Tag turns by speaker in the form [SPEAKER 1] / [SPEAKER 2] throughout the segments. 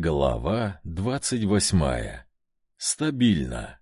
[SPEAKER 1] Глава двадцать восьмая. Стабильно.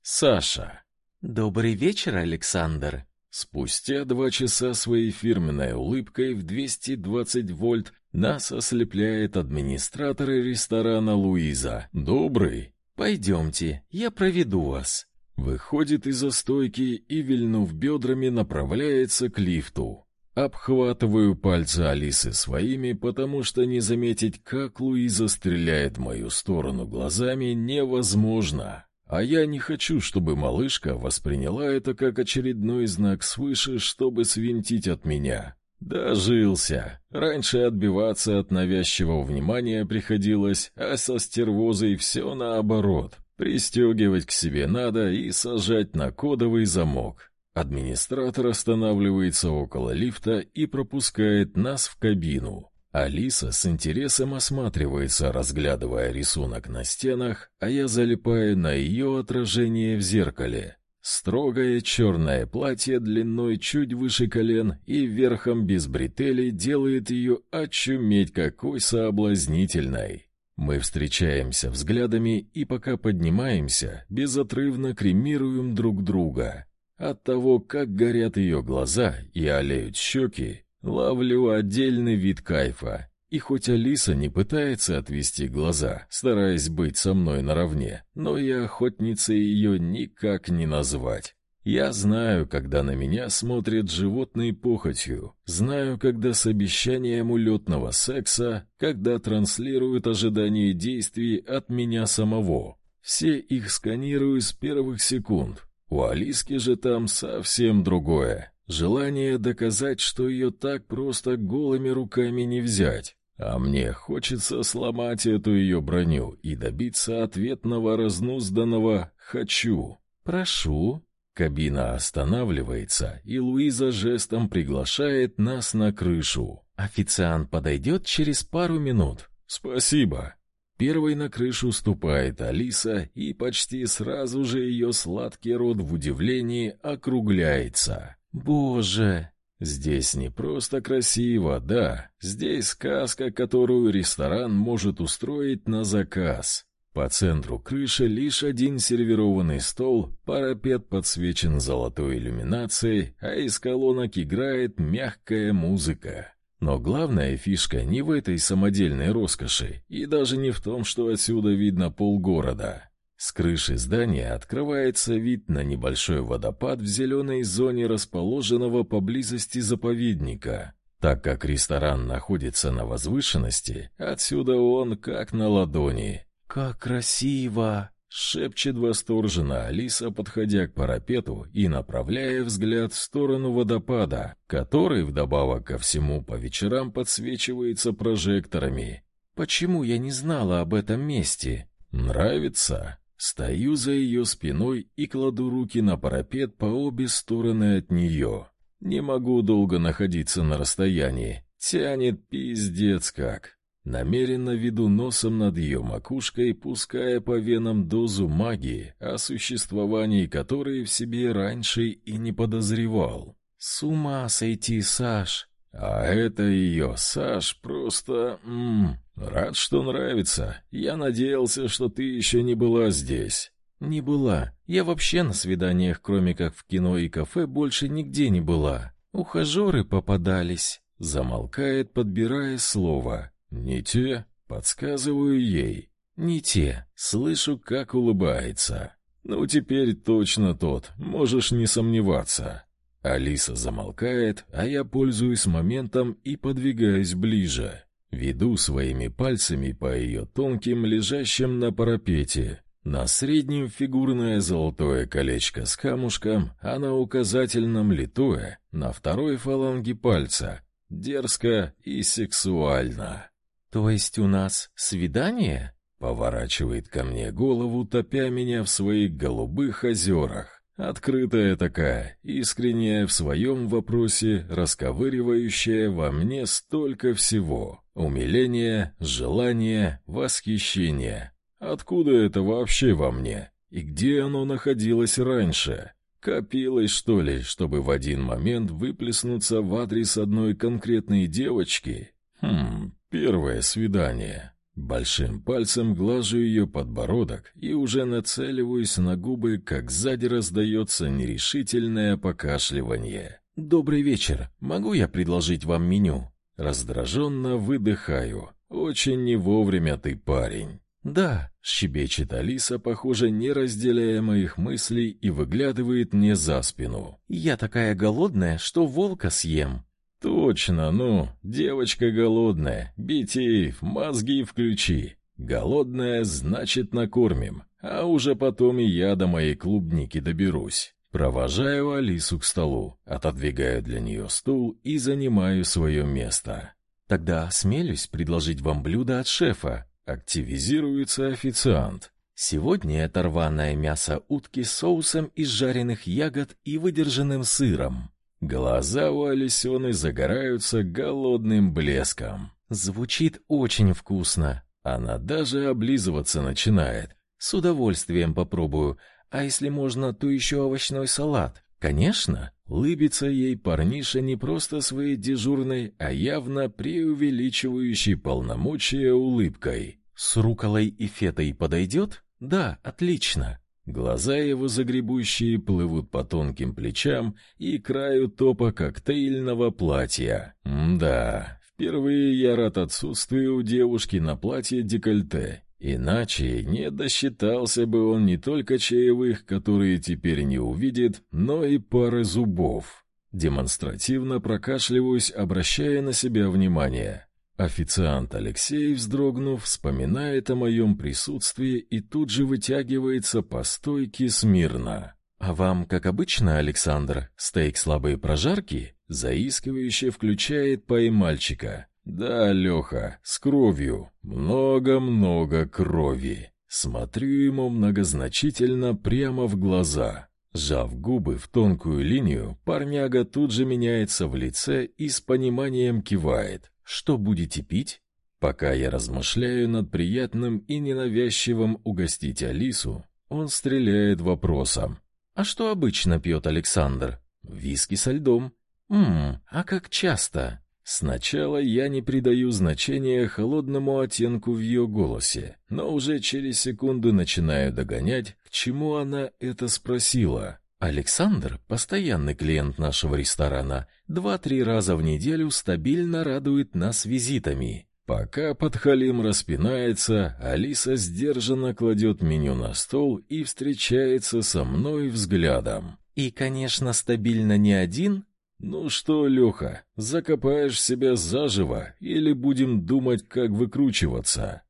[SPEAKER 1] Саша.
[SPEAKER 2] Добрый вечер, Александр.
[SPEAKER 1] Спустя два часа своей фирменной улыбкой в 220 вольт нас ослепляет администратор ресторана Луиза. Добрый.
[SPEAKER 2] Пойдемте, я проведу вас.
[SPEAKER 1] Выходит из-за стойки и, вильнув бедрами, направляется к лифту. Обхватываю пальцы Алисы своими, потому что не заметить, как Луиза стреляет в мою сторону глазами, невозможно. А я не хочу, чтобы малышка восприняла это как очередной знак свыше, чтобы свинтить от меня. Дожился. Раньше отбиваться от навязчивого внимания приходилось, а со стервозой все наоборот. Пристегивать к себе надо и сажать на кодовый замок. Администратор останавливается около лифта и пропускает нас в кабину. Алиса с интересом осматривается, разглядывая рисунок на стенах, а я залипаю на ее отражение в зеркале. Строгое черное платье длиной чуть выше колен и верхом без бретелей делает ее очуметь какой соблазнительной. Мы встречаемся взглядами и пока поднимаемся, безотрывно кремируем друг друга. От того, как горят ее глаза и олеют щеки, ловлю отдельный вид кайфа. И хоть Алиса не пытается отвести глаза, стараясь быть со мной наравне, но и охотницей ее никак не назвать. Я знаю, когда на меня смотрят животной похотью, знаю, когда с обещанием улетного секса, когда транслируют ожидание действий от меня самого. Все их сканирую с первых секунд, у Алиски же там совсем другое. Желание доказать, что ее так просто голыми руками не взять. А мне хочется сломать эту ее броню и добиться ответного разнузданного «хочу». «Прошу». Кабина останавливается, и Луиза жестом приглашает нас на крышу. «Официант подойдет через пару минут». «Спасибо». Первой на крышу ступает Алиса, и почти сразу же ее сладкий рот в удивлении округляется. «Боже!» Здесь не просто красиво, да, здесь сказка, которую ресторан может устроить на заказ. По центру крыши лишь один сервированный стол, парапет подсвечен золотой иллюминацией, а из колонок играет мягкая музыка. Но главная фишка не в этой самодельной роскоши, и даже не в том, что отсюда видно полгорода. С крыши здания открывается вид на небольшой водопад в зеленой зоне расположенного поблизости заповедника. Так как ресторан находится на возвышенности, отсюда он как на ладони. «Как красиво!» Шепчет восторженно Алиса, подходя к парапету и направляя взгляд в сторону водопада, который, вдобавок ко всему, по вечерам подсвечивается прожекторами. «Почему я не знала об этом месте?» «Нравится?» Стою за ее спиной и кладу руки на парапет по обе стороны от нее. Не могу долго находиться на расстоянии. Тянет пиздец как. Намеренно веду носом над ее макушкой, пуская по венам дозу магии, о существовании которой в себе раньше и не подозревал. С ума сойти, Саш! А это ее, Саш, просто... М -м, рад, что нравится. Я надеялся, что ты еще не была здесь. Не была. Я вообще на свиданиях, кроме как в кино и кафе, больше нигде не была. Ухажеры попадались. Замолкает, подбирая слово. «Не те?» — подсказываю ей. «Не те. Слышу, как улыбается. Ну, теперь точно тот, можешь не сомневаться». Алиса замолкает, а я пользуюсь моментом и подвигаюсь ближе. Веду своими пальцами по ее тонким, лежащим на парапете. На среднем фигурное золотое колечко с камушком, а на указательном литое, на второй фаланге пальца. Дерзко и сексуально. «То есть у нас свидание?» Поворачивает ко мне голову, топя меня в своих голубых озерах. Открытая такая, искренняя в своем вопросе, расковыривающая во мне столько всего. Умиление, желание, восхищение. Откуда это вообще во мне? И где оно находилось раньше? Копилось, что ли, чтобы в один момент выплеснуться в адрес одной конкретной девочки? Хм, Первое свидание. Большим пальцем глажу ее подбородок и уже нацеливаюсь на губы, как сзади раздается нерешительное покашливание.
[SPEAKER 2] «Добрый вечер. Могу я предложить вам меню?»
[SPEAKER 1] Раздраженно выдыхаю. «Очень не вовремя ты, парень».
[SPEAKER 2] «Да», —
[SPEAKER 1] щебечет Алиса, похоже, не разделяя моих мыслей, и выглядывает мне за спину.
[SPEAKER 2] «Я такая голодная, что волка съем».
[SPEAKER 1] «Точно, ну, девочка голодная, Битеев, мозги включи. Голодная, значит, накормим, а уже потом и я до моей клубники доберусь». Провожаю Алису к столу, отодвигаю для нее стул и занимаю свое место.
[SPEAKER 2] «Тогда смелюсь предложить вам блюдо от шефа»,
[SPEAKER 1] Активизируется официант.
[SPEAKER 2] Сегодня это рваное мясо утки с соусом из жареных ягод и выдержанным сыром.
[SPEAKER 1] Глаза у Алисены загораются голодным блеском.
[SPEAKER 2] Звучит очень вкусно.
[SPEAKER 1] Она даже облизываться начинает.
[SPEAKER 2] С удовольствием попробую. А если можно, то еще овощной салат. Конечно.
[SPEAKER 1] Лыбится ей парниша не просто своей дежурной, а явно преувеличивающей полномочия улыбкой.
[SPEAKER 2] С руколой и фетой подойдет? Да, отлично.
[SPEAKER 1] Глаза его загребущие плывут по тонким плечам и краю топа коктейльного платья. Да, впервые я рад отсутствию у девушки на платье декольте. Иначе не досчитался бы он не только чаевых, которые теперь не увидит, но и пары зубов. Демонстративно прокашливаюсь, обращая на себя внимание. Официант Алексей, вздрогнув, вспоминает о моем присутствии и тут же вытягивается по стойке смирно.
[SPEAKER 2] «А вам, как обычно, Александр, стейк слабые прожарки?»
[SPEAKER 1] Заискивающе включает поймальчика. «Да, Леха, с кровью. Много-много крови». Смотрю ему многозначительно прямо в глаза. Сжав губы в тонкую линию, парняга тут же меняется в лице и с пониманием кивает.
[SPEAKER 2] Что будете пить?
[SPEAKER 1] Пока я размышляю над приятным и ненавязчивым угостить Алису, он стреляет вопросом.
[SPEAKER 2] А что обычно пьет Александр?
[SPEAKER 1] Виски со льдом.
[SPEAKER 2] Мм, а как часто?
[SPEAKER 1] Сначала я не придаю значения холодному оттенку в ее голосе, но уже через секунду начинаю догонять, к чему она это спросила.
[SPEAKER 2] Александр, постоянный клиент нашего ресторана, два-три раза в неделю стабильно радует нас визитами.
[SPEAKER 1] Пока подхалим распинается, Алиса сдержанно кладет меню на стол и встречается со мной взглядом.
[SPEAKER 2] И, конечно, стабильно не один.
[SPEAKER 1] Ну что, Леха, закопаешь себя заживо или будем думать, как выкручиваться?